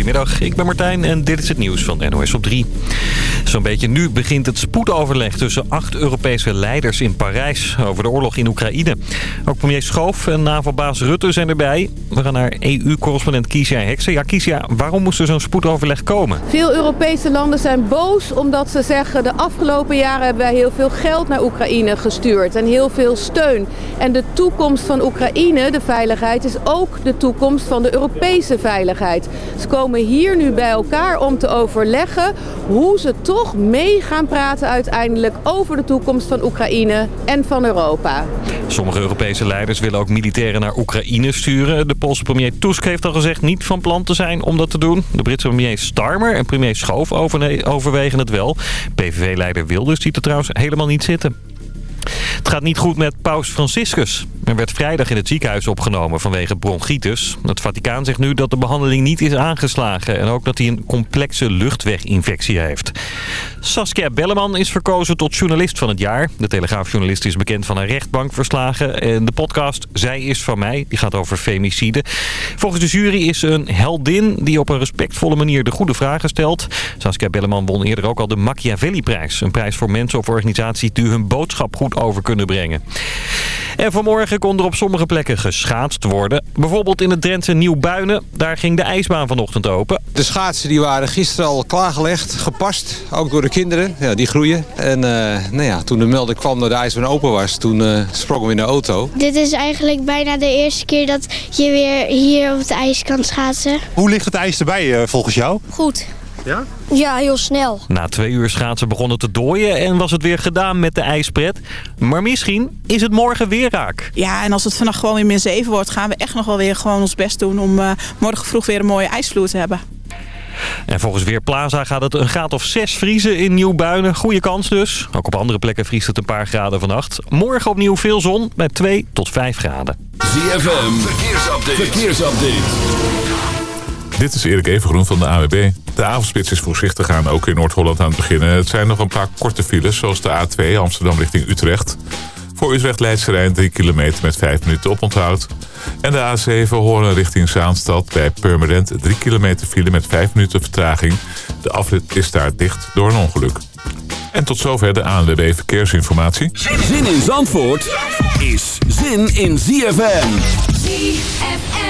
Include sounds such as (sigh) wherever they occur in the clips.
Goedemiddag, ik ben Martijn en dit is het nieuws van NOS op 3. Zo'n beetje nu begint het spoedoverleg tussen acht Europese leiders in Parijs over de oorlog in Oekraïne. Ook premier Schoof en NAVO-baas Rutte zijn erbij. We gaan naar EU-correspondent Kiesja Heksen. Ja, Kiesja, waarom moest er zo'n spoedoverleg komen? Veel Europese landen zijn boos omdat ze zeggen... de afgelopen jaren hebben wij heel veel geld naar Oekraïne gestuurd en heel veel steun. En de toekomst van Oekraïne, de veiligheid, is ook de toekomst van de Europese veiligheid. Ze komen hier nu bij elkaar om te overleggen hoe ze toch mee gaan praten uiteindelijk over de toekomst van Oekraïne en van Europa. Sommige Europese leiders willen ook militairen naar Oekraïne sturen. De Poolse premier Tusk heeft al gezegd niet van plan te zijn om dat te doen. De Britse premier Starmer en premier Schoof overwegen het wel. PVV-leider Wilders ziet er trouwens helemaal niet zitten. Het gaat niet goed met paus Franciscus. Er werd vrijdag in het ziekenhuis opgenomen vanwege bronchitis. Het Vaticaan zegt nu dat de behandeling niet is aangeslagen... en ook dat hij een complexe luchtweginfectie heeft. Saskia Belleman is verkozen tot journalist van het jaar. De Telegraafjournalist is bekend van haar rechtbankverslagen. En de podcast Zij is van mij, die gaat over femicide. Volgens de jury is ze een heldin die op een respectvolle manier de goede vragen stelt. Saskia Belleman won eerder ook al de Machiavelli-prijs. Een prijs voor mensen of organisaties die hun boodschap goed over kunnen brengen. En vanmorgen kon er op sommige plekken geschaatst worden. Bijvoorbeeld in het Drentse Nieuwbuinen. Daar ging de ijsbaan vanochtend open. De schaatsen die waren gisteren al klaargelegd, gepast. Ook door de kinderen, ja, die groeien. En uh, nou ja, toen de melding kwam dat de ijsbaan open was, toen uh, sprongen we in de auto. Dit is eigenlijk bijna de eerste keer dat je weer hier op het ijs kan schaatsen. Hoe ligt het ijs erbij uh, volgens jou? Goed. Ja? Ja, heel snel. Na twee uur schaatsen begonnen te dooien en was het weer gedaan met de ijspret. Maar misschien is het morgen weer raak. Ja, en als het vannacht gewoon weer min 7 wordt, gaan we echt nog wel weer gewoon ons best doen om uh, morgen vroeg weer een mooie ijsvloer te hebben. En volgens Weerplaza gaat het een graad of 6 vriezen in Nieuwbuinen. Goede kans dus. Ook op andere plekken vriest het een paar graden vannacht. Morgen opnieuw veel zon met 2 tot 5 graden. ZFM, verkeersupdate. verkeersupdate. Dit is Erik Evengroen van de AWB. De avondspits is voorzichtig aan, ook in Noord-Holland aan het beginnen. Het zijn nog een paar korte files, zoals de A2 Amsterdam richting Utrecht. Voor Utrecht Leidse Rijn 3 kilometer met 5 minuten oponthoud. En de A7 Horen richting Zaanstad bij Purmerend 3 kilometer file met 5 minuten vertraging. De afrit is daar dicht door een ongeluk. En tot zover de ANWB Verkeersinformatie. Zin in Zandvoort is zin in ZFM. ZFM.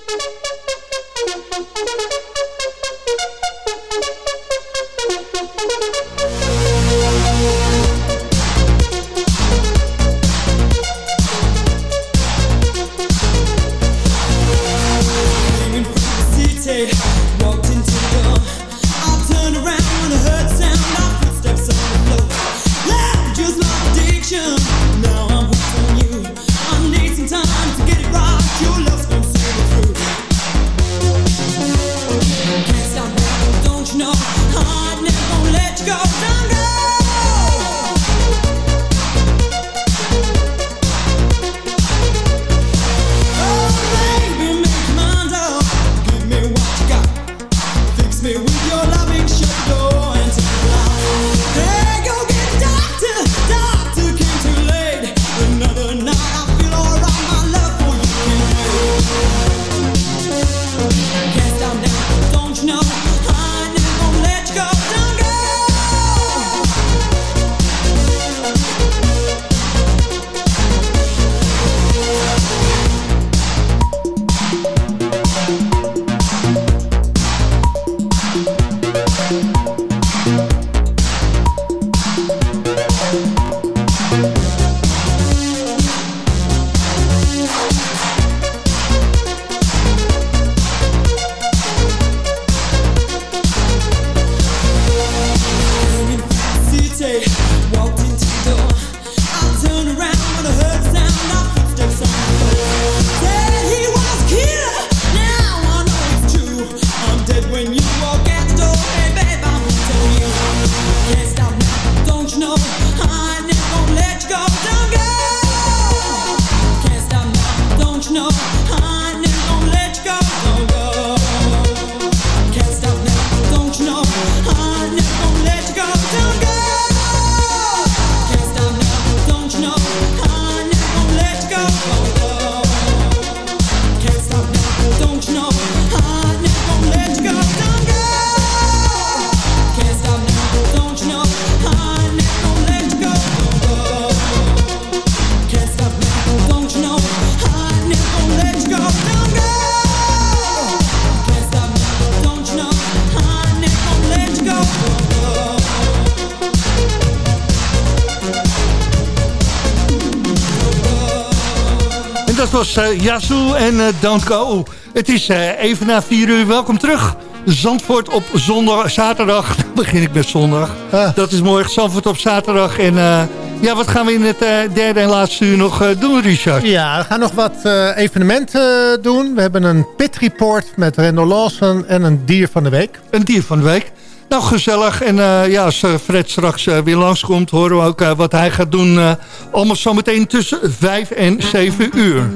go. Was uh, Yazoo en uh, Don't Go. Het is uh, even na 4 uur. Welkom terug. Zandvoort op zondag, zaterdag. (laughs) Dan begin ik met zondag. Ah. Dat is morgen. Zandvoort op zaterdag. En ja, wat gaan we in het derde en laatste uur nog doen, Richard? Ja, we gaan nog wat evenementen doen. We hebben een pit report met Randall Lawson en een dier van de week. Een dier van de week. Nou, gezellig. En uh, ja, als Fred straks uh, weer langskomt, horen we ook wat hij gaat doen. allemaal zometeen tussen 5 en 7 uur.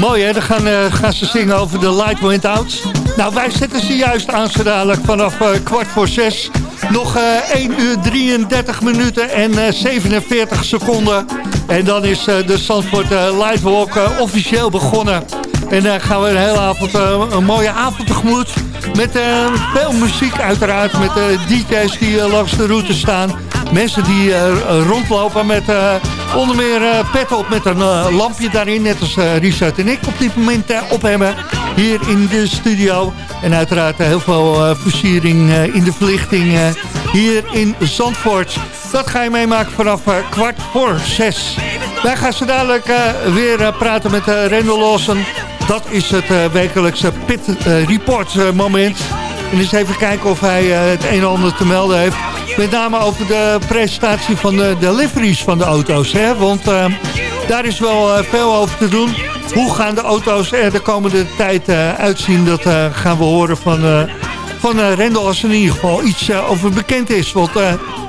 Mooi hè, dan gaan, uh, gaan ze zingen over de Light Went Out. Nou, wij zetten ze juist aan zo dadelijk vanaf uh, kwart voor zes. Nog uh, 1 uur 33 minuten en uh, 47 seconden. En dan is de Zandvoort Lightwalk officieel begonnen. En dan gaan we een hele avond, een mooie avond tegemoet. Met veel muziek uiteraard, met DJ's die langs de route staan. Mensen die rondlopen met Onder meer uh, pet op met een lampje daarin. Net als Richard en ik op dit moment op hebben. Hier in de studio. En uiteraard heel veel versiering in de verlichting hier in Zandvoort. Dat ga je meemaken vanaf kwart voor zes. Wij gaan zo dadelijk weer praten met Rendel Lawson. Dat is het wekelijkse Pit Report moment. En eens even kijken of hij het een en ander te melden heeft. Met name over de presentatie van de, deliveries van de auto's. Hè? Want uh, daar is wel uh, veel over te doen. Hoe gaan de auto's er de komende tijd uh, uitzien? Dat gaan we horen van, van Rendel als er in ieder geval iets over bekend is. Want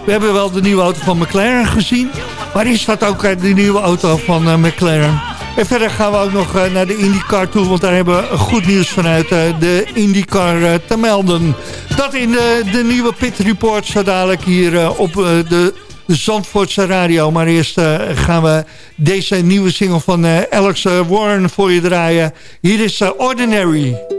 we hebben wel de nieuwe auto van McLaren gezien. Maar is dat ook de nieuwe auto van McLaren? En verder gaan we ook nog eh, naar de IndyCar toe, want daar hebben we goed nieuws vanuit eh, de IndyCar eh, te melden. Dat in de nieuwe Pit Report zo dadelijk hier op de Zandvoortse radio. Maar eerst gaan we deze nieuwe single van Alex Warren voor je draaien. Hier is Ordinary.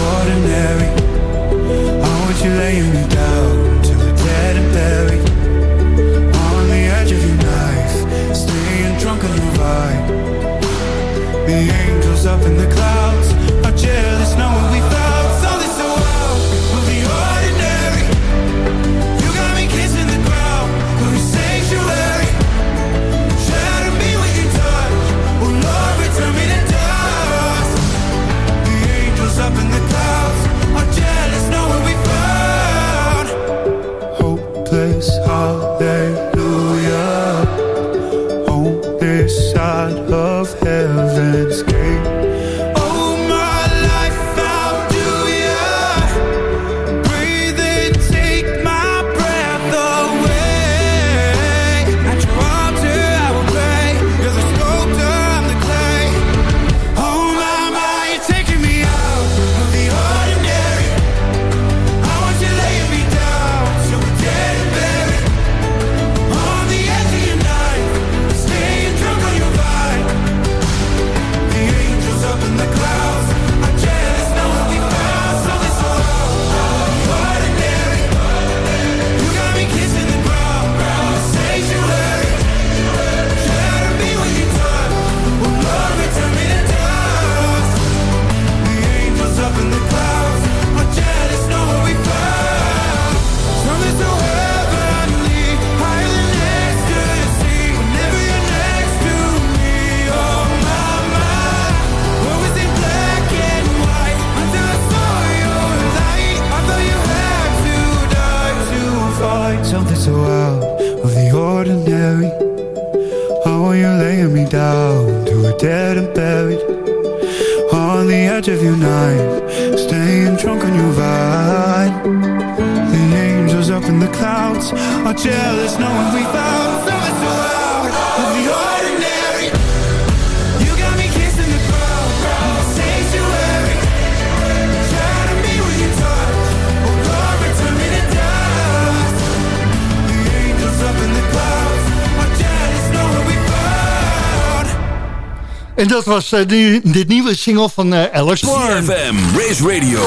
was uh, de, de, nieuwe single van uh, Alex Moore. CFM, Race Radio,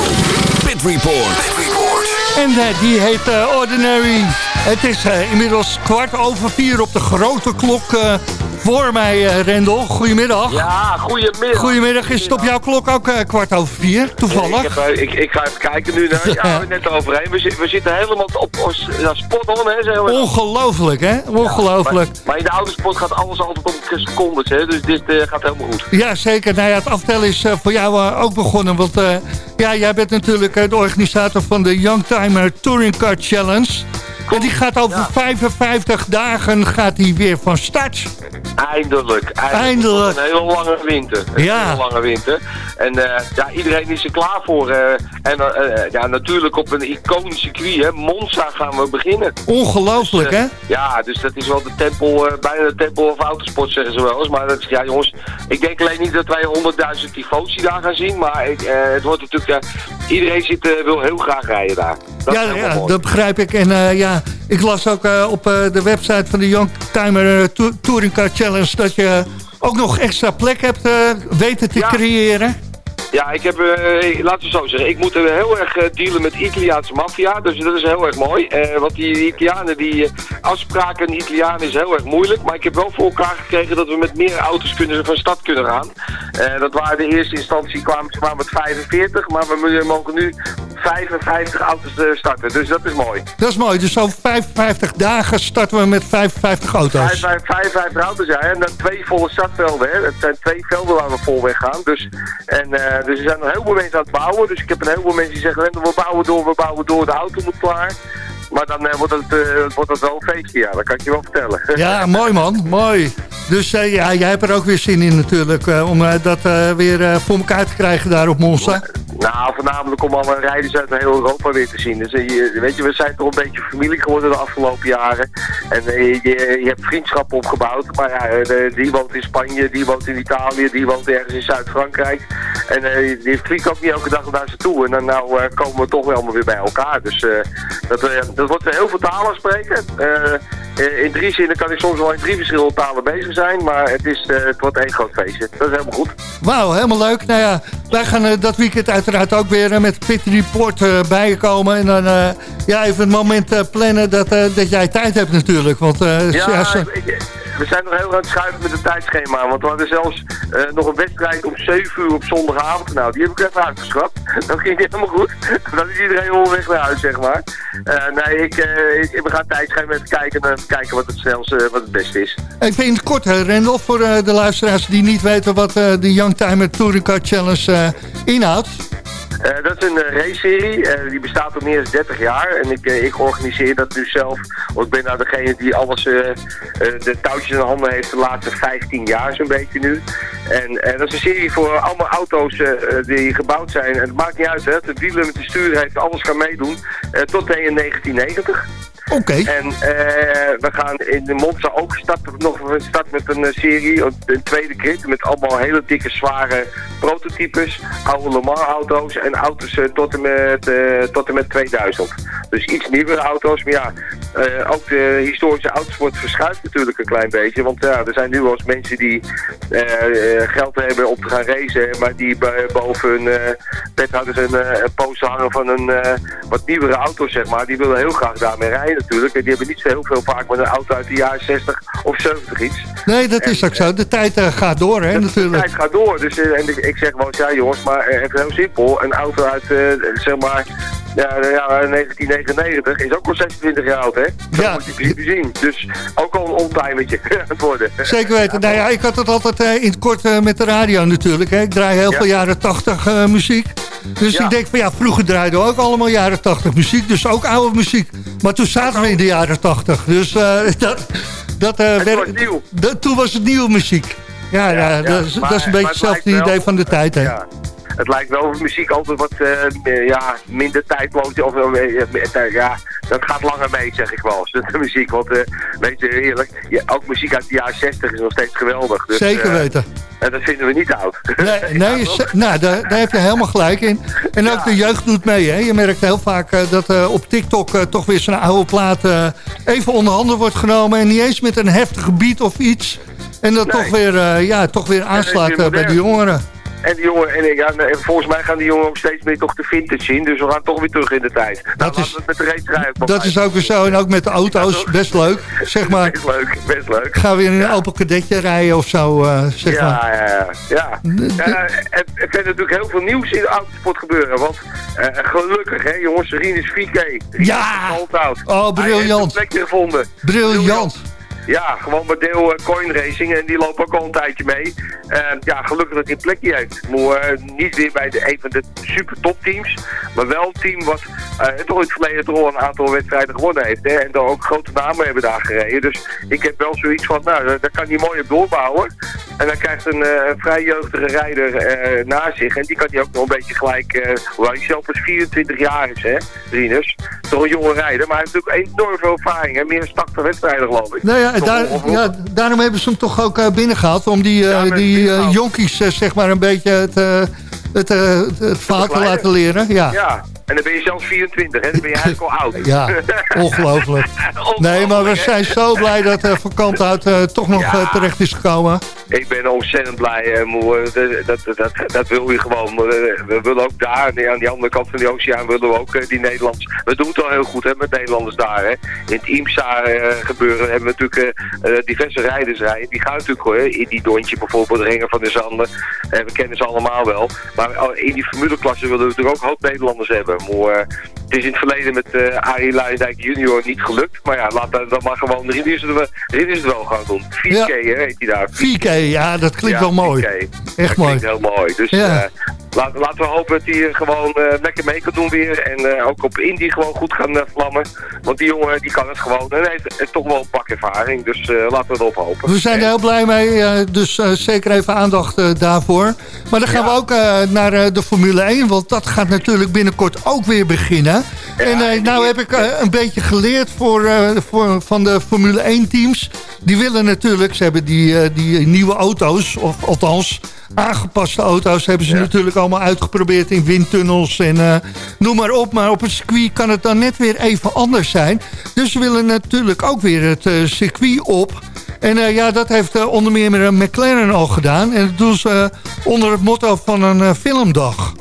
Pit Report. Pit Report. En uh, die heet uh, Ordinary. Het is uh, inmiddels kwart over vier op de grote klok voor mij, Rendel. Goedemiddag. Ja, goedemiddag. Goedemiddag. Is het op jouw klok ook kwart over vier, toevallig? Ik, heb, ik, ik, ga even kijken nu. Naar, (laughs) ja, we net overheen. We, we, zitten helemaal op, op spot on, hè. Ongelooflijk, hè? Ongelooflijk. Ja, maar, in de autosport gaat alles altijd om secondes, hè. Dus dit gaat helemaal goed. Ja, zeker. Nou ja, het aftellen is voor jou ook begonnen. Want ja, jij bent natuurlijk de organisator van de Youngtimer Touring Car Challenge. En die gaat over 55 dagen gaat die weer van start. Eindelijk. Eindelijk. eindelijk. Een hele lange winter. Een ja. hele lange winter. En uh, ja, iedereen is er klaar voor. Uh, en uh, ja, natuurlijk op een iconisch circuit, hè. Monza gaan we beginnen. Ongelooflijk, dus, hè? Ja, dus dat is wel de tempel, bijna de tempel of autosport, zeggen ze wel eens. Maar dat ja jongens, ik denk alleen niet dat wij 100.000 tifosi daar gaan zien. Maar ik, het wordt natuurlijk, iedereen zit, wil heel graag rijden daar. Dat ja, ja dat begrijp ik. En ja, ik las ook uh, op uh, de website van de Youngtimer to Touring Car Challenge... dat je ook nog extra plek hebt weten te ja. creëren. Ja, ik heb, uh, laten we zo zeggen, ik moet heel erg uh, dealen met Italiaanse maffia. Dus dat is heel erg mooi. Want die, die Italianen, die afspraken in Italiaan is heel erg moeilijk. Maar ik heb wel voor elkaar gekregen dat we met meer auto's kunnen, van stad kunnen gaan. dat waren de eerste instantie, kwamen ze maar met 45. Maar we mogen nu 55 auto's starten. Dus dat is mooi. Dat is mooi. Dus zo 55 dagen starten we met 55 auto's. 55 auto's, ja. En dan twee volle startvelden. Hè. Het zijn twee velden waar we vol weg gaan. Dus, en, dus er zijn nog heel veel mensen aan het bouwen. Dus ik heb een heleboel mensen die zeggen, we bouwen door, we bouwen door, de auto moet klaar. Maar dan uh, wordt, het, uh, wordt het wel een feestje, ja. Dat kan ik je wel vertellen. (laughs) Ja, mooi man, mooi. Dus uh, ja, jij hebt er ook weer zin in natuurlijk, om dat weer voor elkaar te krijgen daar op Monza. Nou, voornamelijk om alle rijders uit heel Europa weer te zien. Dus je, weet je, we zijn toch een beetje familie geworden de afgelopen jaren. En je, je, hebt vriendschappen opgebouwd. Maar ja, die woont in Spanje, die woont in Italië, die woont ergens in Zuid-Frankrijk. En die vliegt ook niet elke dag naar ze toe. En dan nou, komen we toch wel allemaal weer bij elkaar. Dus dat, dat wordt heel veel talen spreken. Uh, in drie zinnen kan ik soms wel in drie verschillende talen bezig zijn. Maar het, is, uh, het wordt één groot feestje. Dat is helemaal goed. Wauw, helemaal leuk. Nou ja, wij gaan dat weekend uiteraard ook weer met Pit Report bijkomen. En dan ja, even een moment plannen dat, dat jij tijd hebt natuurlijk. Want, ja, ja ik, we zijn nog heel aan het schuiven met het tijdschema. Want we hadden zelfs uh, nog een wedstrijd om 7 uur op zondagavond. Nou, die heb ik even uitgeschrapt. (laughs) Dat ging helemaal goed. (laughs) Dan is iedereen onderweg naar huis, zeg maar. Uh, nee, ik, uh, ik, we gaan tijdschema even kijken en kijken wat het snelste, wat het beste is. Even in het kort, Rendel, voor de luisteraars die niet weten wat de Youngtimer Touring Car Challenge inhoudt. Uh, dat is een uh, race-serie. Uh, die bestaat al meer dan 30 jaar. En ik, ik organiseer dat nu zelf. Want ik ben nou degene die alles de touwtjes in de handen heeft de laatste 15 jaar zo'n beetje nu. En dat is een serie voor allemaal auto's die gebouwd zijn. En het maakt niet uit, hè. De wielen met de stuur heeft alles gaan meedoen. tot 1990. Oké. En uh, we gaan in de Monza ook starten, nog een start met een uh, serie, een tweede krit, met allemaal hele dikke, zware prototypes, oude Le Mans auto's en auto's uh, tot, en met, tot en met 2000. Dus iets nieuwere auto's, maar ja, ook de historische autosport verschuift natuurlijk een klein beetje, want ja, er zijn nu wel eens mensen die geld hebben om te gaan racen, maar die boven hun ze een, een poster hangen van een wat nieuwere auto, zeg maar, die willen heel graag daarmee rijden natuurlijk. En die hebben niet zo heel veel vaak met een auto uit de jaren 60 of 70 iets. Nee, dat is ook zo. De tijd uh, gaat door, hè, natuurlijk. De tijd gaat door. Dus uh, en ik, ik zeg wel eens, ja jongens, maar uh, even heel simpel. Een auto uit, zeg maar, ja, ja, 1999 is ook al 26 jaar oud, hè? Dat ja. moet je zien. Dus ook al een ontimertje (laughs) aan het worden. Zeker weten. Nou ja, ik had het altijd in het kort met de radio natuurlijk. Hè. Ik draai heel Ja. veel jaren 80 muziek. Dus Ja. ik denk van ja, vroeger draaiden we ook allemaal jaren 80 muziek. Dus ook oude muziek. Maar toen zaten we in de jaren 80. Dus eh, (laughs) dat, dat, eh, Het werd- was nieuw. dat- toen was het nieuwe muziek. Ja, ja, dat, dat is een beetje hetzelfde idee van de tijd. Hè. Het lijkt wel of muziek altijd wat eh, ja, minder tijdloos of eh, eh, ja, dat gaat langer mee, zeg ik wel. De muziek, want eh, weet je eerlijk, ja, ook muziek uit de jaren 60 is nog steeds geweldig. Dus, Zeker eh, weten. En dat vinden we niet oud. Nee, (laughs) nee nou, daar, daar heb je helemaal gelijk in. En ook de jeugd doet mee. Hè. Je merkt heel vaak eh, dat eh, op TikTok eh, toch weer zo'n oude plaat eh, even onder handen wordt genomen. En niet eens met een heftige beat of iets. En dat Nee. toch weer, eh, ja, toch weer aanslaat eh, bij de jongeren. En, die jongen, en, ja, en volgens mij gaan die jongen ook steeds meer toch de vintage zien. Dus we gaan toch weer terug in de tijd. Nou, Dat is- met de race Dat is ook weer zo. En ook met de auto's. Best leuk. Zeg maar. (laughs) Best leuk, best leuk. Gaan we in een Opel Kadetje rijden of zo, eh, zeg ja, maar. ja, ja, ja. Ja, en er kan natuurlijk heel veel nieuws in de autosport gebeuren. Want eh, gelukkig, hè jongens, Rinus 4K. Ja! Oh, briljant. Hij heeft plekje gevonden. Briljant. Ja, gewoon bij Deel eh, Coin Racing en die lopen ook al een tijdje mee. Eh, ja, gelukkig dat hij een plekje heeft. Maar eh, niet weer bij de, een van de super topteams, maar wel een team wat het verleden toch een aantal wedstrijden gewonnen heeft. Hè, en daar ook grote namen hebben daar gereden. Dus ik heb wel zoiets van, nou, daar kan hij mooi op doorbouwen. En dan krijgt een, vrij jeugdige rijder na zich. En die kan hij ook nog een beetje gelijk, hoewel hij zelf pas 24 jaar is, hè, Rinus. Toch een jonge rijder, maar hij heeft natuurlijk enorm veel ervaring. Hè, meer dan 80 wedstrijden, geloof ik. Nou ja, Daar, ja, daarom hebben ze hem toch ook eh, binnengehaald. Om die, eh, die eh, jonkies zeg maar een beetje het, het, het, het verhaal te laten leren. Ja, Ja, en dan ben je zelfs 24, hè? Dan ben je eigenlijk al oud. ja ongelooflijk. (laughs) Nee, maar we zijn zo blij dat uh, Van Kanthout eh, toch nog eh, terecht is gekomen. Ik ben ontzettend blij, eh, moe. Dat, dat, dat, dat wil je gewoon. We willen ook daar, nee, aan die andere kant van de oceaan, willen we ook die Nederlands... We doen het al heel goed hè, met Nederlanders daar. Hè. In het IMSA gebeuren hebben we natuurlijk diverse rijders rijden. Die gaan natuurlijk hoor, in die Dontje bijvoorbeeld, Ringer van der Zanden. We kennen ze allemaal wel. Maar in die formuleklasse willen we natuurlijk ook een hoop Nederlanders hebben. Eh, het is in het verleden met eh Arie Luijendijk junior niet gelukt. Maar ja, laat dat dan maar gewoon Rinus het, Rinus het wel gaan doen. 4K hè, heet hij daar. 4K, ja, dat klinkt Ja, wel mooi. 4K. Echt Dat mooi. klinkt heel mooi. Dus Ja. eh, laat, laten we hopen dat hij gewoon eh, lekker mee kan doen weer. En eh, ook op Indy gewoon goed gaan eh, vlammen. Want die jongen die kan het gewoon. En hij heeft toch wel een pak ervaring. Dus laten we erop hopen. We zijn er heel blij mee, dus zeker even aandacht daarvoor. Maar dan gaan we ook naar de Formule 1, want dat gaat natuurlijk binnenkort ook weer beginnen. en nou heb ik een beetje geleerd voor, voor, van de Formule 1 teams. Die willen natuurlijk, ze hebben die, die nieuwe auto's, of althans aangepaste auto's... hebben ze natuurlijk allemaal uitgeprobeerd in windtunnels en eh, noem maar op. Maar op het circuit kan het dan net weer even anders zijn. Dus ze willen natuurlijk ook weer het eh, circuit op... En eh, ja, dat heeft onder meer McLaren al gedaan. En dat doen ze onder het motto van een filmdag.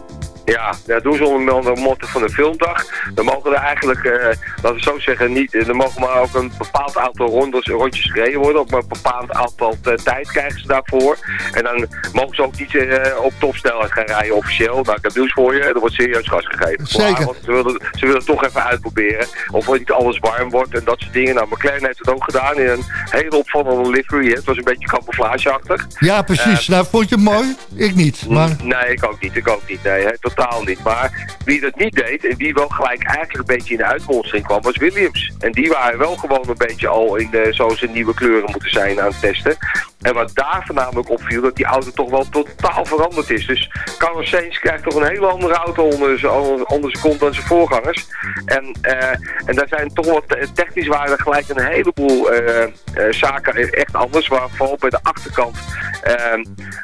Ja, dat doen ze onder de motto van de filmdag. Dan mogen er eigenlijk, eh, laten we zo zeggen, niet, er mogen maar ook een bepaald aantal rondes, rondjes gereden worden. Op een bepaald aantal eh, tijd krijgen ze daarvoor. En dan mogen ze ook niet eh, op topsnelheid gaan rijden officieel. Nou, ik heb nieuws voor je, er wordt serieus gas gegeven. Zeker. Maar, want ze willen, ze willen het toch even uitproberen. Of niet alles warm wordt en dat soort dingen. Nou, McLaren heeft het ook gedaan in een hele opvallende livery. hè. Het was een beetje camouflageachtig. Ja, precies. nou, vond je het mooi? Ik niet. Maar Nee, ik ook niet. Ik ook niet. Nee, hè, totaal niet. Maar wie dat niet deed en wie wel gelijk eigenlijk een beetje in de uitmonstering kwam, was Williams. En die waren wel gewoon een beetje al in de, zoals ze nieuwe kleuren moeten zijn aan het testen. En wat daar voornamelijk opviel, dat die auto toch wel totaal veranderd is. Dus Carlos Sainz krijgt toch een hele andere auto onder zijn, kont dan zijn voorgangers. En, eh, en daar zijn toch wat technisch waren er gelijk een heleboel eh, eh, zaken echt anders. Waar vooral bij de achterkant, eh,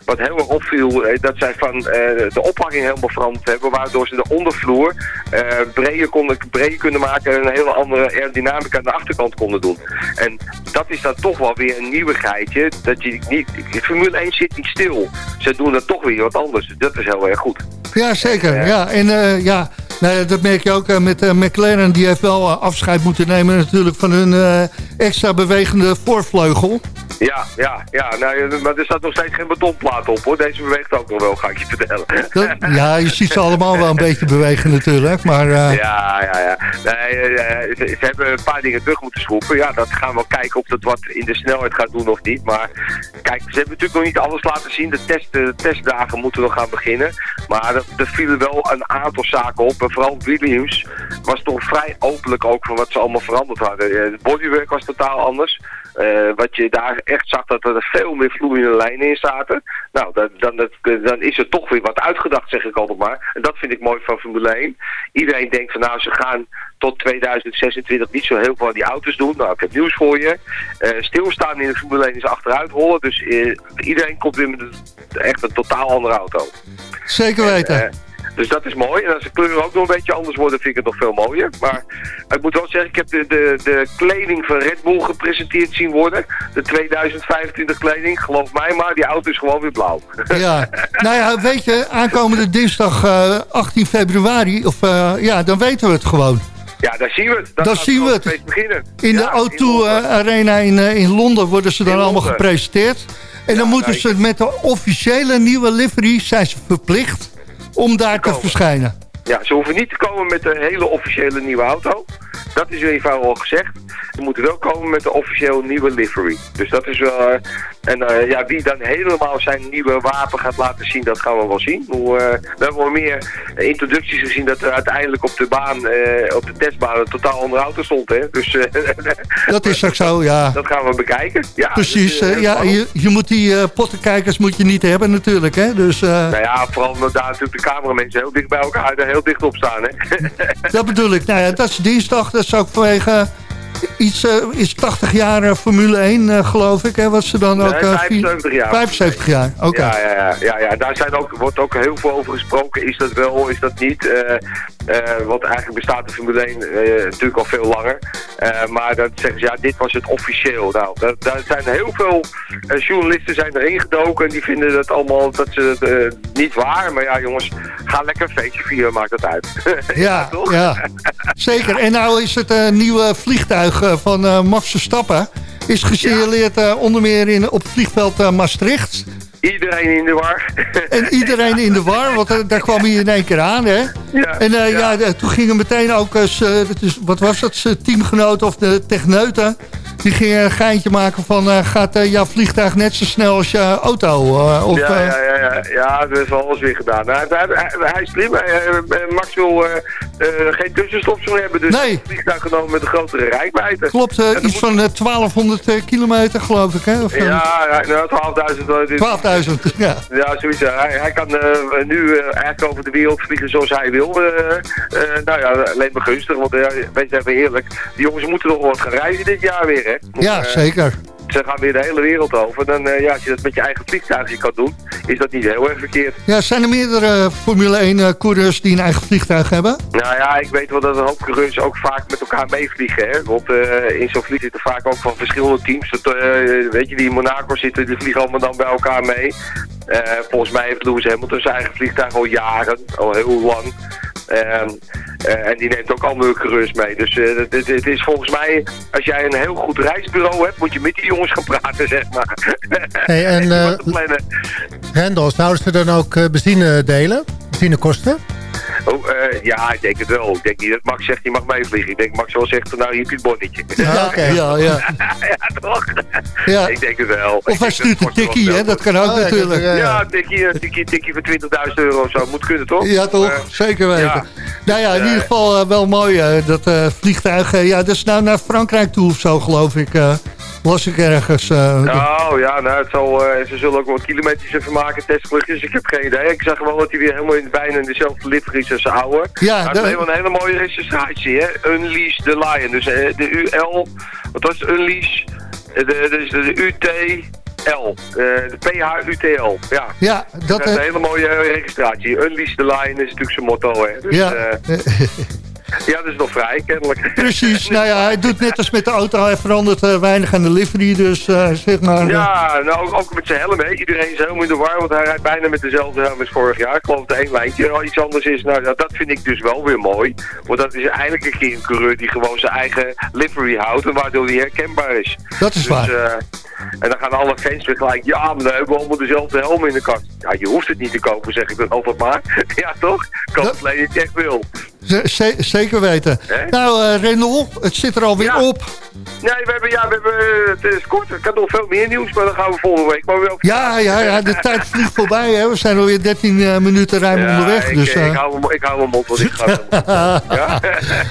wat heel erg opviel, eh, dat zij van eh, de ophanging helemaal veranderd hebben. Waardoor ze de ondervloer eh breder, konden, breder kunnen maken en een hele andere aerodynamica aan de achterkant konden doen. En dat is dan toch wel weer een nieuwigheidje. Dat je niet, Formule 1 zit niet stil. Ze doen dan toch weer wat anders. Dus dat is heel erg goed. ja, zeker. Ja, en eh, ja, nou, ja, dat merk je ook eh, met eh, McLaren. Die heeft wel eh, afscheid moeten nemen natuurlijk van hun extra bewegende voorvleugel. Ja, ja, ja. Nou, maar er staat nog steeds geen betonplaat op hoor. Deze beweegt ook nog wel, ga ik je vertellen. Dat- ja, je ziet ze allemaal wel een (laughs) beetje bewegen natuurlijk. Maar Ja, ja, ja. Nee, ze, ze hebben een paar dingen terug moeten schroeven. Ja, dat gaan we wel kijken of dat wat in de snelheid gaat doen of niet. Maar kijk, ze hebben natuurlijk nog niet alles laten zien. De, test, de testdagen moeten nog gaan beginnen. Maar er, er vielen wel een aantal zaken op. Vooral Williams was toch vrij openlijk ook van wat ze allemaal veranderd hadden. Eh, Het bodywork was totaal anders. Eh, wat je daar echt zag dat er veel meer vloeiende lijnen in zaten. Nou, dan, dan, dan is er toch weer wat uitgedacht, zeg ik altijd maar. En dat vind ik mooi van Formule 1. Iedereen denkt van nou, ze gaan tot 2026 niet zo heel veel aan die auto's doen. Nou, ik heb nieuws voor je. Eh, stilstaan in de Formule 1 is achteruit rollen. Dus iedereen komt weer met een, echt een totaal andere auto. zeker weten. Dus dat is mooi. En als de kleuren ook nog een beetje anders worden, vind ik het nog veel mooier. Maar ik moet wel zeggen, ik heb de, de, de kleding van Red Bull gepresenteerd zien worden. De 2025 kleding. Geloof mij maar, die auto is gewoon weer blauw. (laughs) Ja, nou ja, weet je, aankomende dinsdag uh, 18 februari, of uh, ja, dan weten we het gewoon. Ja, daar zien we het. Dan, dan zien we het. Beginnen. In ja, de O2 in Arena in, in Londen worden ze dan in allemaal Londen. gepresenteerd. En ja, dan moeten ze met de officiële nieuwe livery, zijn ze verplicht om daar te verschijnen. Ja, ze hoeven niet te komen met de hele officiële nieuwe auto. Dat is geval al gezegd. Ze moeten wel komen met de officieel nieuwe livery. Dus dat is wel... En uh, ja, wie dan helemaal zijn nieuwe wapen gaat laten zien, dat gaan we wel zien. Hoe, uh, we hebben wel meer introducties gezien dat er uiteindelijk op de baan, op de testbaan, een totaal andere auto stond. Hè? Dus, (laughs) dat is ook zo, ja. Dat gaan we bekijken. Ja, Precies, dus, ja, je, je, moet die pottenkijkers moet je niet hebben natuurlijk. Hè? Dus, Nou ja, vooral omdat daar natuurlijk de cameramensen heel dicht bij elkaar, daar heel dicht op staan. Hè? (laughs) dat bedoel ik. Nou ja, dat is dinsdag, dat is ook vanwege iets, uh, is 80 jaar uh, Formule 1, uh, geloof ik, hè, wat ze dan ook... 75 jaar. 75 jaar, oké. Okay. Ja, ja, ja, ja, ja, daar zijn ook, wordt ook heel veel over gesproken. Is dat wel, is dat niet? want eigenlijk bestaat de Formule 1 natuurlijk al veel langer. maar dan zeggen ze, ja, dit was het officieel. Nou, daar, daar zijn heel veel journalisten zijn erin gedoken. En die vinden dat allemaal, dat ze het niet waar. Maar ja, jongens, ga lekker een feestje vieren, maakt dat uit. (laughs) ja, toch? ja, zeker. En nou is het een nieuwe vliegtuig van uh, Max Verstappen is gesignaleerd ja. uh, onder meer in, op het vliegveld uh, Maastricht. Iedereen in de war. (laughs) En iedereen in de war, want daar kwam hij in één keer aan. Hè? Ja, en ja. ja. toen gingen meteen ook, wat was dat, teamgenoten of de techneuten... Die ging een geintje maken van, uh, gaat uh, jouw vliegtuig net zo snel als je auto? Of, ja, ja, ja, ja, ja, dat is alles weer gedaan. Nou, hij, hij, hij, is prima. Max wil geen tussenstops meer hebben, dus nee. vliegtuig genomen met een grotere rijkwijde. Klopt, iets van 1200 kilometer geloof ik, hè? Of, ja, ja nou, 12.000. 12.000, (laughs) ja. Ja, zoiets. Hij, hij kan nu eigenlijk over de wereld vliegen zoals hij wil. nou ja, alleen maar gunstig, want weet je even eerlijk, die jongens moeten nog wat gaan reizen dit jaar weer, Hè? Ja, zeker. Ze gaan weer de hele wereld over. Dan, uh, ja, als je dat met je eigen vliegtuigje kan doen, is dat niet heel erg verkeerd. Ja, zijn er meerdere Formule 1 coureurs die een eigen vliegtuig hebben? Nou ja, ik weet wel dat een hoop coureurs ook vaak met elkaar meevliegen. Hè? Want in zo'n vlieg zitten vaak ook van verschillende teams. Dat, weet je, die in Monaco zitten, die vliegen allemaal dan bij elkaar mee. volgens mij heeft Lewis Hamilton zijn eigen vliegtuig al jaren, al heel lang. Um, uh, en die neemt ook andere coureurs mee. Dus uh, het, het, is volgens mij, als jij een heel goed reisbureau hebt, moet je met die jongens gaan praten, zeg maar. Hey, en (laughs) Rendels, zouden ze dan ook benzine delen? Benzinekosten? Oh, uh, ja, ik denk het wel. Ik denk niet dat Max zegt, je mag meevliegen. Ik denk Max wel zegt, nou, hier heb je het bonnetje. Ja, oké. Okay. (laughs) Ja, ja. ja, toch? Ja. (laughs) Ik denk het wel. Of hij stuurt een tikkie, hè? Dat kan ook oh, natuurlijk. Ja, ja tikkie, tikkie, tikkie voor 20.000 euro of zo. Moet kunnen, toch? Ja, toch? Uh, Zeker weten. Ja. Nou ja, in ieder geval uh, wel mooi, dat vliegtuig. ja, dat is nou naar Frankrijk toe of zo, geloof ik. Was ik ergens. Uh, nou ja, nou, het zal, uh, ze zullen ook wel kilometers even maken, testvluchtjes. Ik heb geen idee. Ik zag wel dat hij weer helemaal in, bijna in dezelfde livery is als zijn oude. Ja, dat is helemaal een hele mooie registratie, hè. Unleash the Lion. Dus uh, de UL, wat was het? Unleash, de, dus de, de UT... L, de PHUTL, ja. Ja, dat, dat is een hele mooie registratie. Unleash the Lion is natuurlijk zijn motto, hè. Dus, ja. (laughs) Ja, dat is nog vrij, kennelijk. Precies, nou ja, hij doet net als met de auto, hij verandert uh, weinig aan de livery, dus uh, zeg maar... Ja, nou ook, ook met zijn helm, hè. iedereen is helemaal in de war, want hij rijdt bijna met dezelfde helm als vorig jaar. Ik geloof dat één lijntje al iets anders is. Nou, dat vind ik dus wel weer mooi, want dat is eigenlijk een keer een coureur die gewoon zijn eigen livery houdt, en waardoor hij herkenbaar is. Dat is dus, waar. En dan gaan alle fans weer gelijk, ja, maar dan hebben we allemaal dezelfde helm in de kast. Ja, je hoeft het niet te kopen, zeg ik dan altijd maar. (laughs) ja, toch? Koop het alleen je echt wil. Zeker weten. He? Nou, uh, Renol, het zit er alweer ja. op. Nee, we hebben, ja, we hebben, het is kort. Ik had nog veel meer nieuws, maar dan gaan we volgende week maar wel. Ja, ja, ja, de (laughs) tijd vliegt voorbij. Hè. We zijn alweer 13 uh, minuten ruim ja, onderweg. Ik, dus, uh... ik, hou, ik hou mijn mond, want ik ga (laughs) ja?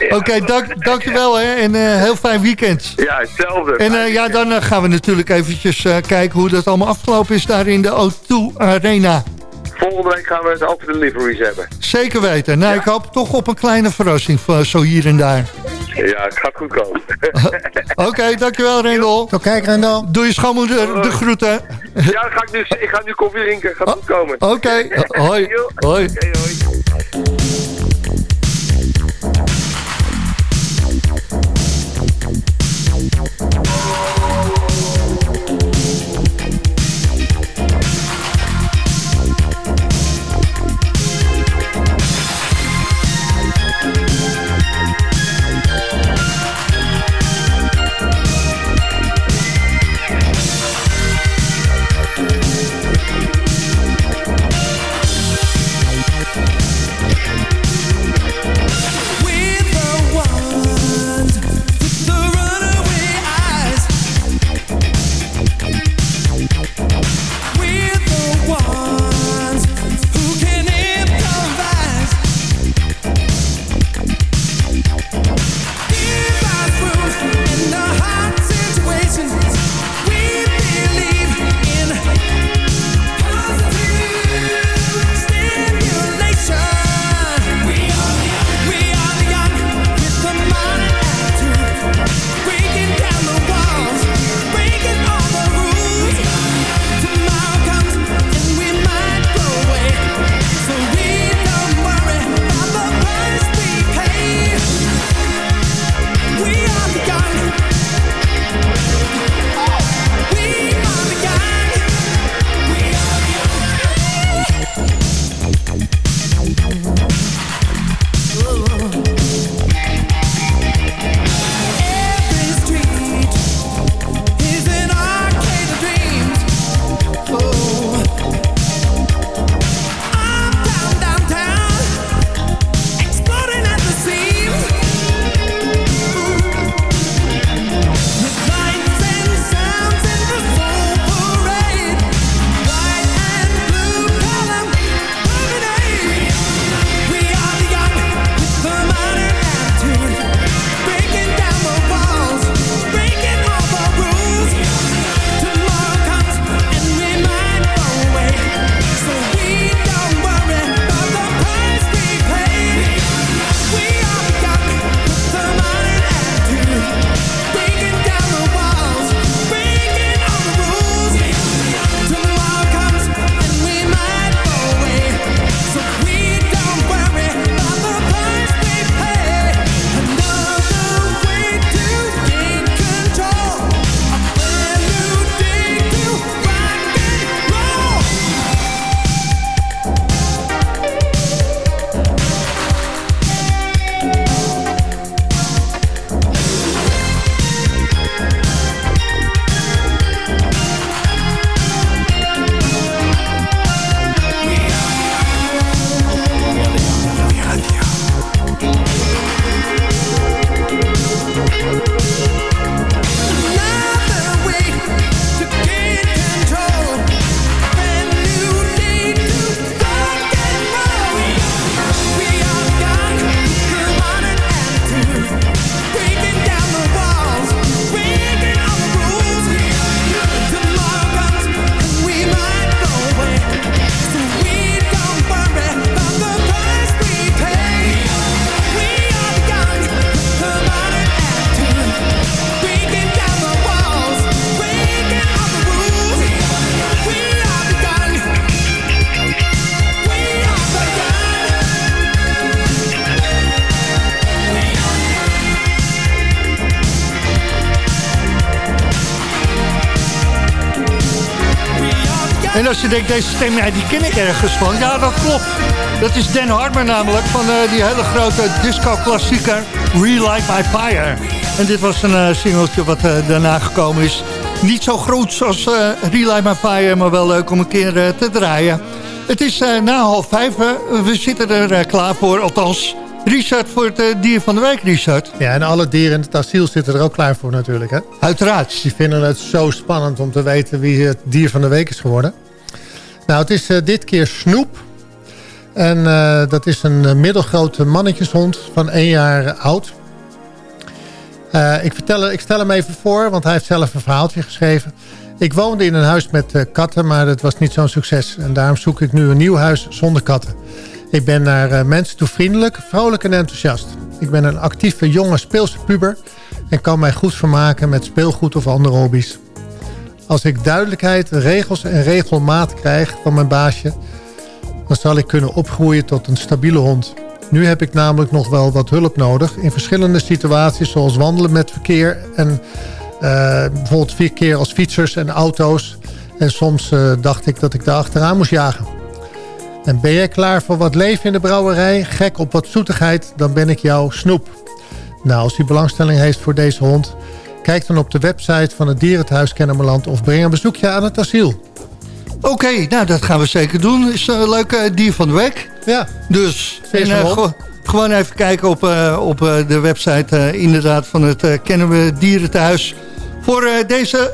Oké, okay, dank, dankjewel hè, en heel fijn weekend. Ja, hetzelfde. En ja, dan gaan we natuurlijk eventjes kijken hoe dat allemaal afgelopen is daar in de O2 Arena. Volgende week gaan we het over de liveries hebben. Zeker weten. Nou, ja. ik hoop toch op een kleine verrassing voor zo hier en daar. Ja, het gaat goed komen. (laughs) Oké, okay, dankjewel Rendel. Tot kijk Rendel. Doe je schoonmoeder de groeten. Ja, ga ik, nu, ik ga nu koffie drinken. Gaat goed komen. Oké, (laughs) okay. hoi. hoi. Okay, hoi. En als je denkt, deze stem, ja, die ken ik ergens van. Ja, dat klopt. Dat is Dan Hartman namelijk, van uh, die hele grote disco-klassieker Relight My Fire. En dit was een uh, singeltje wat uh, daarna gekomen is. Niet zo groot uh, Relight My Fire, maar wel leuk om een keer te draaien. Het is na half vijf, we zitten er klaar voor, althans... Richard voor het dier van de week, Richard. Ja, en alle dieren in het asiel zitten er ook klaar voor natuurlijk, hè? Uiteraard. Die vinden het zo spannend om te weten wie het dier van de week is geworden. Nou, het is dit keer Snoep. En uh, dat is een middelgrote mannetjeshond van één jaar oud. Ik, vertel, ik stel hem even voor, want hij heeft zelf een verhaaltje geschreven. Ik woonde in een huis met katten, maar dat was niet zo'n succes. En daarom zoek ik nu een nieuw huis zonder katten. Ik ben naar mensen toe vriendelijk, vrolijk en enthousiast. Ik ben een actieve, jonge, speelse puber... en kan mij goed vermaken met speelgoed of andere hobby's. Als ik duidelijkheid, regels en regelmaat krijg van mijn baasje dan zal ik kunnen opgroeien tot een stabiele hond. Nu heb ik namelijk nog wel wat hulp nodig in verschillende situaties zoals wandelen met verkeer en uh, bijvoorbeeld verkeer als fietsers en auto's. En soms uh, dacht ik dat ik daar achteraan moest jagen. En ben jij klaar voor wat leven in de brouwerij? Gek op wat zoetigheid? Dan ben ik jouw snoep. Nou, als u belangstelling heeft voor deze hond... kijk dan op de website van het Dierenthuis Kennemerland... of breng een bezoekje aan het asiel. Oké, nou dat gaan we zeker doen. Is een leuke dier van de week. Ja. Dus en, uh, gewoon even kijken op, uh, op uh, de website uh, inderdaad van het Kennen we Dierenthuis. Voor deze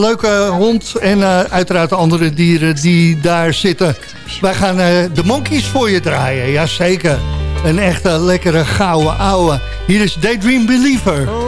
leuke hond en uiteraard de andere dieren die daar zitten. Wij gaan de monkeys voor je draaien, jazeker. Een echte lekkere gouden ouwe. Hier is Daydream Believer.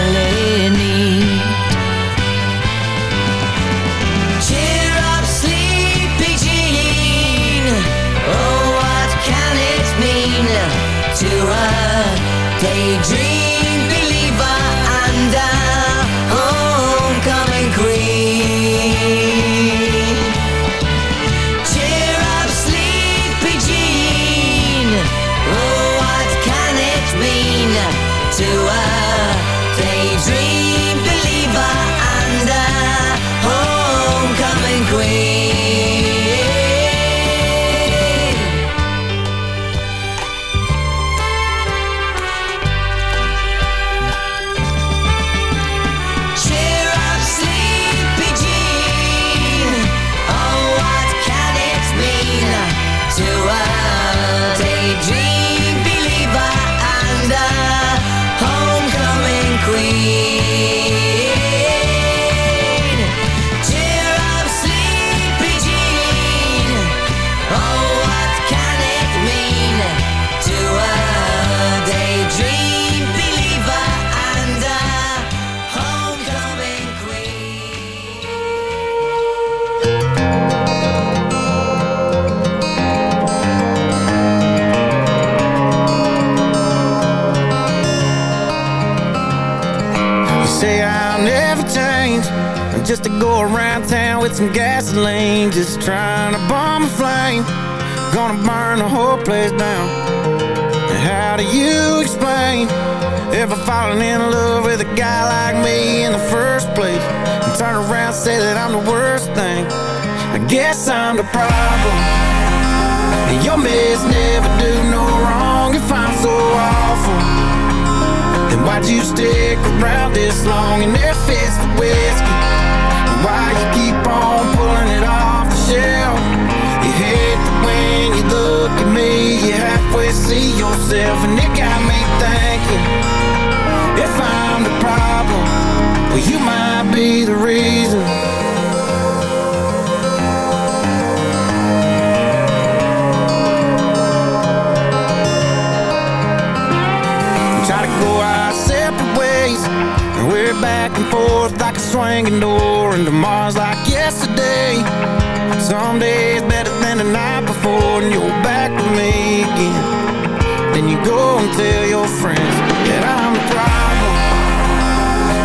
to a daydream just to go around town with some gasoline Just trying to bomb a flame Gonna burn the whole place down and How do you explain Ever falling in love with a guy like me in the first place And turn around say that I'm the worst thing I guess I'm the problem. And your mess never do no wrong if I'm so awful. Then why'd you stick around this long and there fits the whiskey? Halfway see yourself, and it got me thinking. If I'm the problem, well, you might be the reason. Try to go our separate ways, and we're back and forth like a swinging door, and tomorrow's like yesterday. Some days better than the night before, and you're back with me again. Then you go and tell your friends that I'm the problem.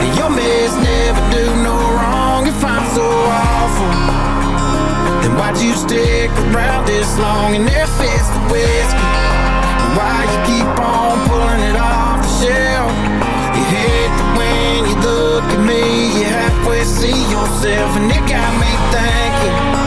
And your mess never do no wrong if I'm so awful. Then why'd you stick around this long and there fits the whiskey? Why you keep on pulling it off the shelf? You hate that when you look at me, you halfway see yourself, and it got me thinking.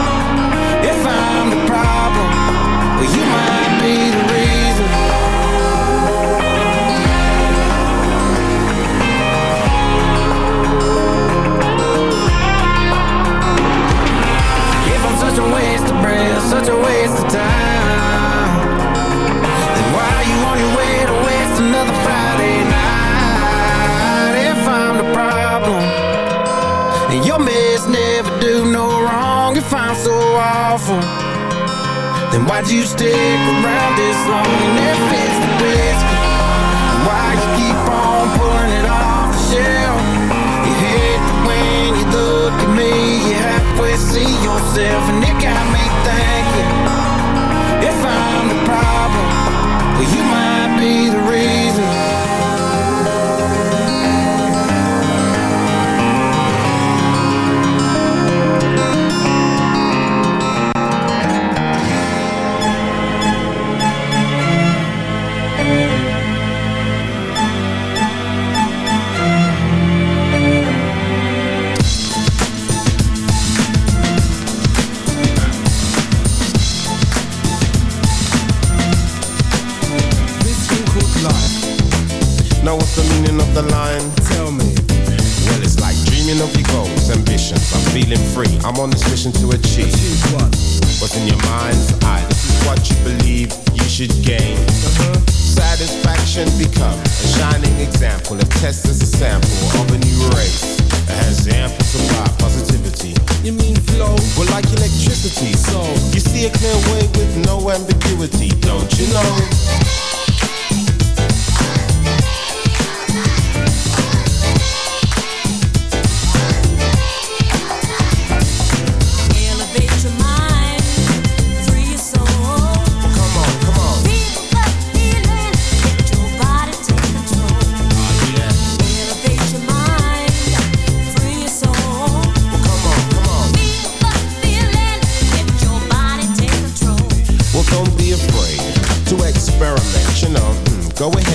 Why'd you stick around this long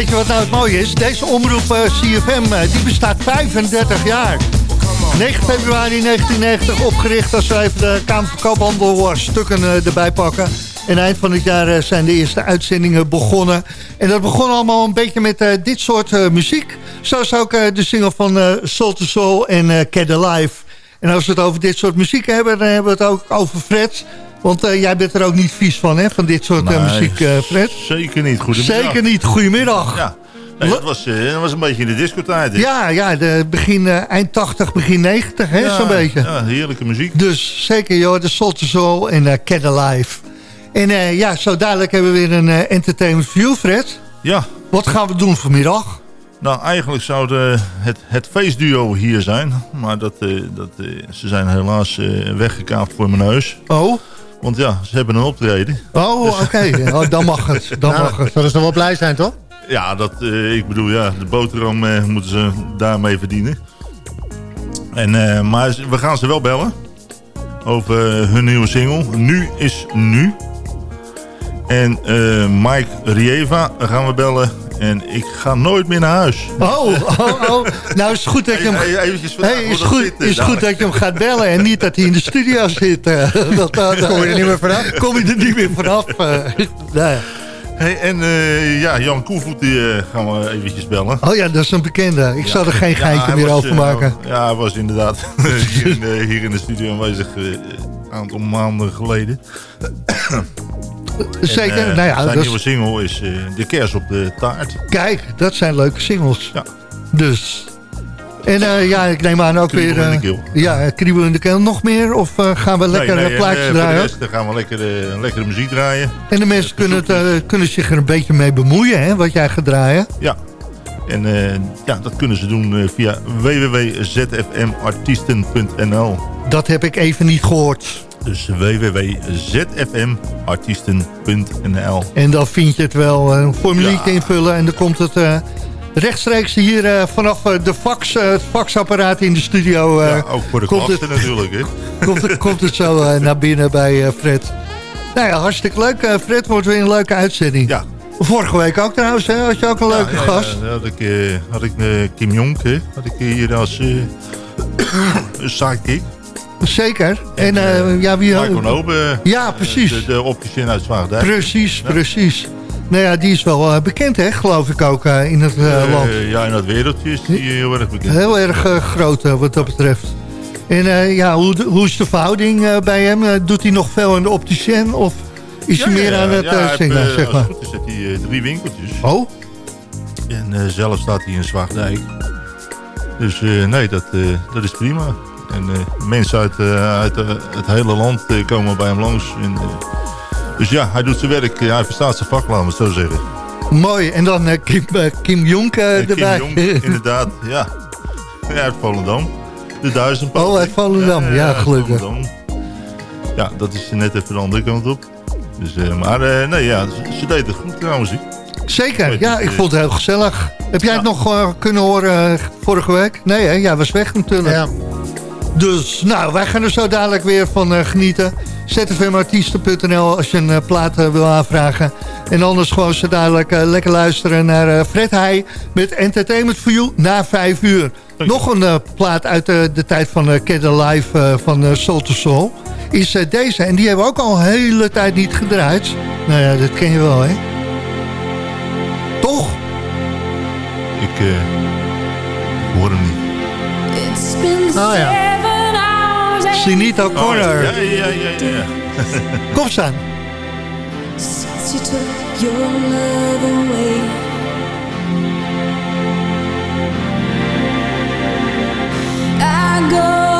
Weet je wat nou het mooie is? Deze omroep eh, CFM, eh, die bestaat 35 jaar. 9 februari 1990 opgericht als we even de Kamer van eh, stukken erbij pakken. En eind van het jaar zijn de eerste uitzendingen begonnen. En dat begon allemaal een beetje met dit soort muziek. Zoals ook de single van Soul to Soul en Cat Alive. En als we het over dit soort muziek hebben, dan hebben we het ook over Fred. Want eh, jij bent er ook niet vies van, hè? Van dit soort eh, Nee, muziek, eh, Fred. Zeker niet. Goedemiddag. Zeker niet. Goedemiddag. Ja. Nee, dat, was, dat was een beetje in de discotijd. hè? Ja, ja de begin, eind 80, begin 90, hè, Ja, zo'n beetje. Ja, heerlijke muziek. Dus zeker, joh, de Soul to Soul en uh, Cat Alive. En ja, zo dadelijk hebben we weer een eh, entertainment view, Fred. Ja. Wat gaan we doen vanmiddag? Nou, eigenlijk zou de, het, het feestduo hier zijn. Maar dat, dat, ze zijn helaas weggekaapt voor mijn neus. Oh? Want ja, ze hebben een optreden. Oh, oké. (laughs) Oh, dan mag het. Dan Nou, mag het. Zullen ze wel blij zijn, toch? Ja, dat, eh, ik bedoel, ja, de boterham eh, moeten ze daarmee verdienen. En, eh, maar we gaan ze wel bellen. Over hun nieuwe single. Nu is nu. En Mike Rieva gaan we bellen. En ik ga nooit meer naar huis. Oh, oh, oh. Nou is het goed dat je hem... Hey, is goed, is goed dat je hem gaat bellen en niet dat hij in de studio zit. eh. (laughs) dat, Kom je er niet meer vanaf? Kom je er niet meer vanaf. eh. ja. Hey, en eh, ja, Jan Koevoet die, gaan we eventjes bellen. Oh ja, dat is een bekende. Ik zal er geen geintje meer was, over maken. ja, hij was inderdaad (laughs) hier, in de, hier in de studio aanwezig een aantal maanden geleden. Zeker, En, eh, nou ja, zijn dat is- nieuwe single is eh, De Kers op de Taart. Kijk, dat zijn leuke singles. Ja. Dus. En eh, ja, ik neem aan ook Kriebel weer... in ja, kriebel in de keel. Nog meer? Of gaan we lekker nee, plaatjes draaien? rest, dan gaan we lekker, lekkere muziek draaien. En de mensen kunnen, het, kunnen zich er een beetje mee bemoeien, hè, wat jij gaat draaien. Ja. En ja, dat kunnen ze doen via www.zfmartiesten.nl Dat heb ik even niet gehoord. Dus www.zfmartiesten.nl En dan vind je het wel eh, een formuliertje invullen en dan komt het eh, rechtstreeks hier eh, vanaf de fax, het faxapparaat in de studio. Ja, ook voor de komt het, natuurlijk. Hè? (laughs) komt, het, komt het zo naar binnen bij Fred. Nou ja, hartstikke leuk. Fred wordt weer een leuke uitzending. Ja. Vorige week ook trouwens, hè? had je ook een leuke Ja, gast. Ja, had ik, had ik eh, Kim Jong hè? had ik hier als eh (coughs) sidekick. Zeker. En, eh, ja, wie Michael Nobe. Ja, precies. De, de opticien uit Zwaagdijk. Precies, precies. Nou ja, die is wel eh, bekend, hè, geloof ik ook, eh, in het eh, Eh, land. ja, in dat wereldje is die heel erg bekend. Heel erg eh, groot eh, wat dat betreft. En eh, ja, hoe, hoe is de verhouding eh, bij hem? Eh, doet hij nog veel aan de opticien of is hij meer aan het ja, eh, zingen, eh, zeg maar? het goed is, heeft hij eh, drie winkeltjes. Oh? En eh, zelf staat hij in Zwaagdijk. Dus eh, nee, dat, eh, dat is prima. En eh, mensen uit, eh, uit eh, het hele land eh, komen bij hem langs. En, dus ja, hij doet zijn werk. hij verstaat zijn vak, laten we het zo zeggen. Mooi. En dan eh, Kim, Kim Jonk eh, En Kim erbij. Jong, (laughs) inderdaad, ja. ja. Uit Volendam. De duizend. Oh, uit Volendam. Ja, gelukkig. Volendam. Ja, dat is net even de andere kant op. Dus, eh, maar eh, nee, ja, ze, ze deed het goed trouwens. Zeker, ja, ik vond het heel gezellig. Heb jij het nog eh, kunnen horen vorige week? Nee, hè? Jij was weg natuurlijk. Ja. Dus, nou, wij gaan er zo dadelijk weer van eh, genieten. zfmartiesten.nl als je een eh, plaat eh, wil aanvragen. En anders gewoon zo dadelijk lekker luisteren naar eh, Fred Heij... met Entertainment for You na vijf uur. Nog een eh, plaat uit eh, de tijd van uh, Kid Alive eh, van eh, Soul to Soul... is deze. En die hebben we ook al een hele tijd niet gedraaid. Nou ja, dat ken je wel, hè? Toch? Ik, eh, ik hoor hem niet. Oh ja. Sinita Corner. Oh, ja, ja, ja, ja. ja. (laughs) Kom staan. Since you took your love away. I go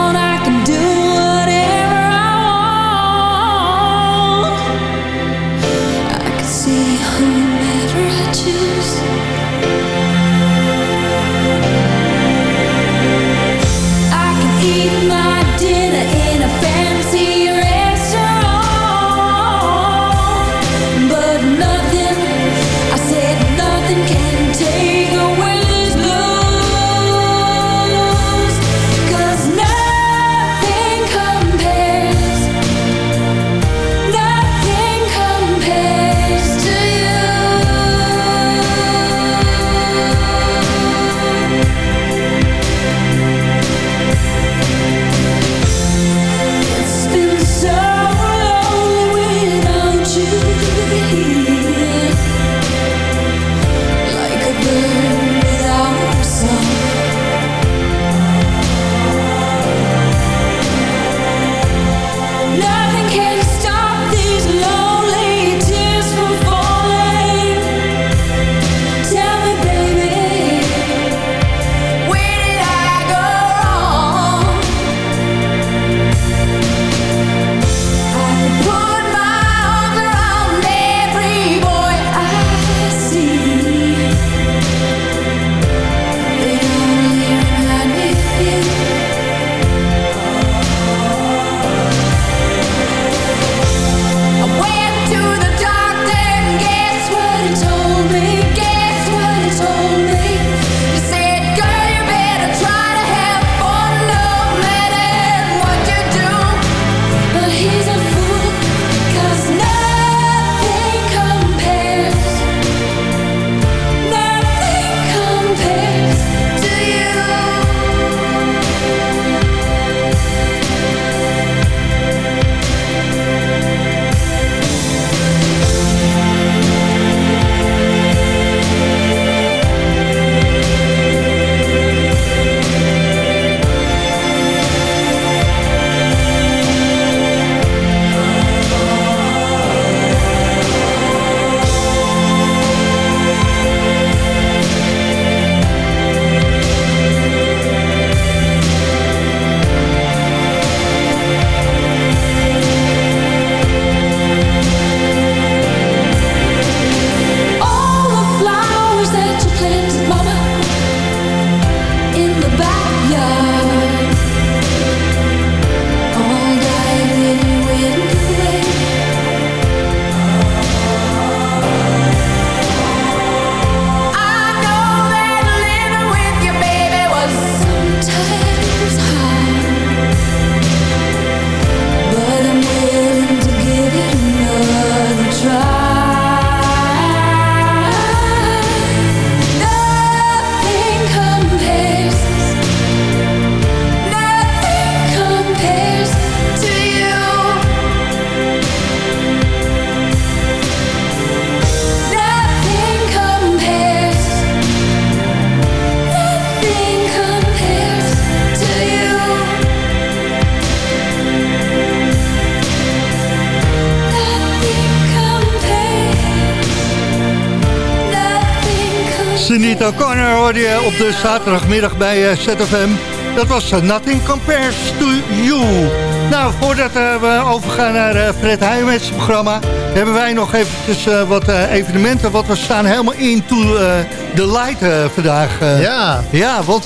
de zaterdagmiddag bij eh, ZFM. Dat was eh, Nothing Compares to You. Nou, voordat eh, we overgaan naar Fred Heijmets programma... hebben wij nog eventjes wat evenementen. Want we staan helemaal into eh, the light vandaag. Ja. Ja, want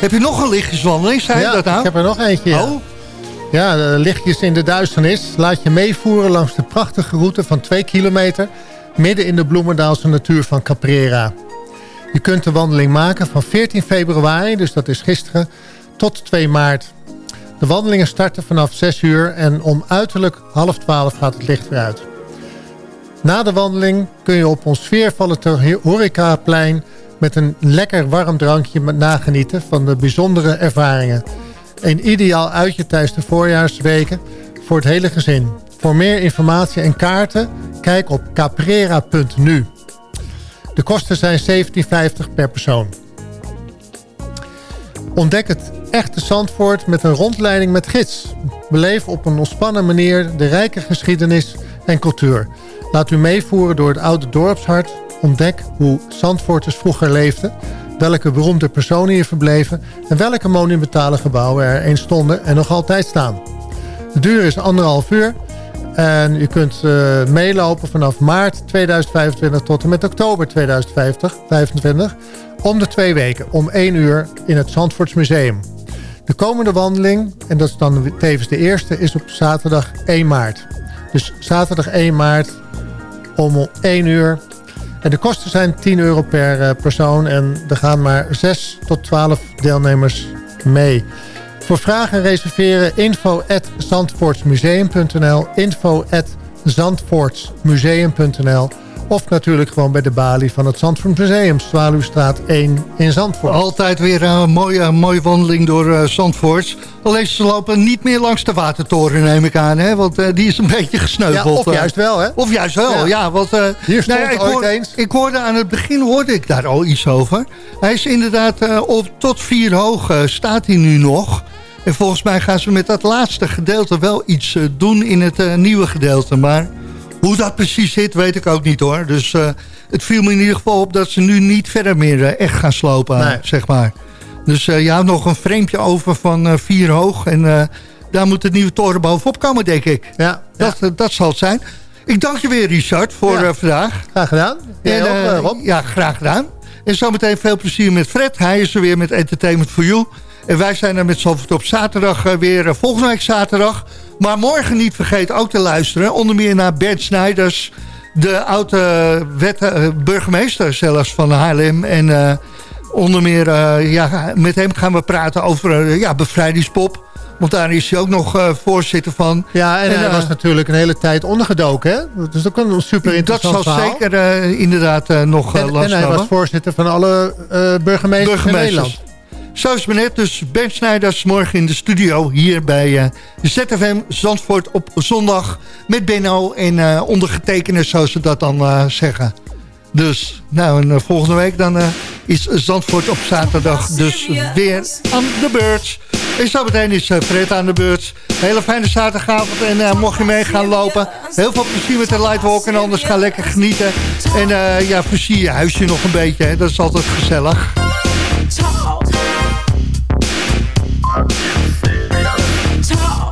heb je nog een lichtjeswandeling? Zei je ja, dat nou? ik heb er nog eentje. Ja. Oh. Ja, de lichtjes in de duisternis. Laat je meevoeren langs de prachtige route van 2 kilometer... midden in de Bloemendaalse natuur van Caprera. Je kunt de wandeling maken van 14 februari, dus dat is gisteren, tot 2 maart. De wandelingen starten vanaf 6 uur en om uiterlijk half 12 gaat het licht weer uit. Na de wandeling kun je op ons sfeervolle ter- horecaplein met een lekker warm drankje nagenieten van de bijzondere ervaringen. Een ideaal uitje tijdens de voorjaarsweken voor het hele gezin. Voor meer informatie en kaarten kijk op caprera.nu. De kosten zijn 17,50 per persoon. Ontdek het echte Zandvoort met een rondleiding met gids. Beleef op een ontspannen manier de rijke geschiedenis en cultuur. Laat u meevoeren door het oude dorpshart. Ontdek hoe Zandvoorters vroeger leefden. Welke beroemde personen hier verbleven. En welke monumentale gebouwen er eens stonden en nog altijd staan. De duur is anderhalf uur. En u kunt eh, meelopen vanaf maart 2025 tot en met oktober 2025. Om de twee weken, om één uur in het Zandvoorts Museum. De komende wandeling, en dat is dan tevens de eerste, is op zaterdag 1 maart. Dus zaterdag 1 maart om 1 uur. En de kosten zijn 10 euro per eh, persoon en er gaan maar 6 tot 12 deelnemers mee. Voor vragen en reserveren info at zandvoortsmuseum.nl info at zandvoortsmuseum.nl of natuurlijk gewoon bij de balie van het Zandvoort Museum, Zwaluwstraat 1 in Zandvoort. Altijd weer een mooie, mooie wandeling door eh, Zandvoort. Alleen ze lopen niet meer langs de watertoren, neem ik aan. Hè? Want eh, die is een (laughs) beetje gesneuveld. Ja, of eh. juist wel, hè? Of juist wel, ja. Ja. want, eh, Hier stond nou ja, ik, ooit hoor- eens. ik hoorde aan het begin hoorde ik daar al iets over. Hij is inderdaad eh, op tot vier hoog eh, staat hij nu nog. En volgens mij gaan ze met dat laatste gedeelte wel iets eh, doen in het eh, nieuwe gedeelte. Maar hoe dat precies zit, weet ik ook niet hoor. Dus eh, het viel me in ieder geval op dat ze nu niet verder meer echt gaan slopen, Nee. zeg maar. Dus eh, je houdt nog een framepje over van vier hoog. En daar moet het nieuwe toren bovenop komen, denk ik. Ja, Dat, dat zal het zijn. Ik dank je weer, Richard, voor Ja. vandaag. graag gedaan. Jij En, ook, Rob? Ja, graag gedaan. En zometeen veel plezier met Fred. Hij is er weer met Entertainment for You. En wij zijn er met Zalvoort op zaterdag eh, weer, eh, volgende week zaterdag. Maar morgen niet vergeten ook te luisteren. Onder meer naar Bert Snijders, de oude wet, eh, burgemeester zelfs van Haarlem. En onder meer, ja, met hem gaan we praten over ja, bevrijdingspop. Want daar is hij ook nog voorzitter van. Ja, en, hij was natuurlijk een hele tijd ondergedoken, hè? Dus dat kan een super dat interessant zal verhaal. zeker inderdaad nog En, en hij was voorzitter van alle eh, burgemeesters, in Nederland. Zo is het net. Dus Ben Snijders morgen in de studio hier bij eh, ZFM Zandvoort op zondag. Met Benno en eh ondergetekende, zoals ze dat dan eh, zeggen. Dus, nou, en volgende week dan is Zandvoort op zaterdag dus weer aan de beurt. En zo meteen is Fred aan de beurt. Hele fijne zaterdagavond en mocht je mee gaan lopen, heel veel plezier met de Lightwalk en anders ga lekker genieten. En eh, ja, versier je huisje nog een beetje, hè. dat is altijd gezellig. Talk.